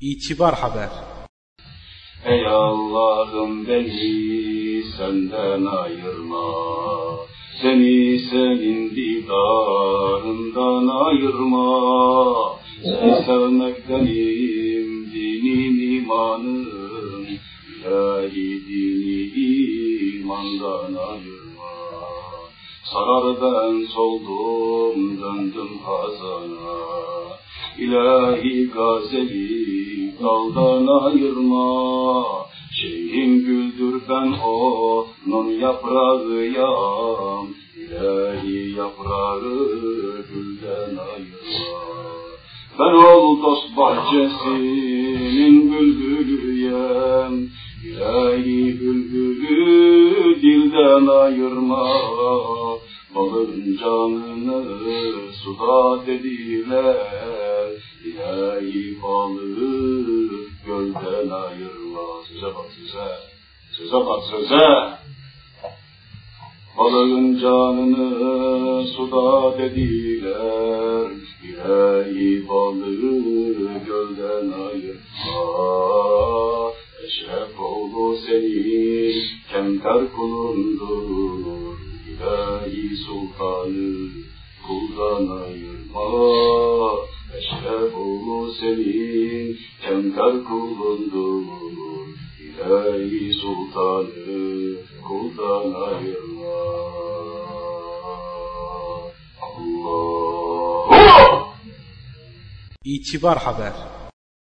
İtibar Haber Ey Allah'ım beni senden ayırma. Seni senin didarından ayırma. Seni sevmek benim dinim imanım. İlahi dini imandan ayırma. Sarar ben soldum döndüm kazana. İlahi gazeli daldan ayırma. Şeyhim güldür ben onun yaprağıyam. İlahi yaprağı gülden ayırma. Ben ol dost bahçesinin bülbülüyem. İlahi bülbülü dilden ayırma. Balın canını suda dediler. İlahi balığı gölden ayırma. Söze bak söze. Söze bak söze. Balığın canını suda dediler. İlahi balığı gölden ayırma. Eşref oğlu senin kemter kulundur. İlahi sultanı kuldan ayırma. Eşref oğlu senin kemter kulundur. İlahi sultanı kuldan ayırma. Allah. İtibar Haber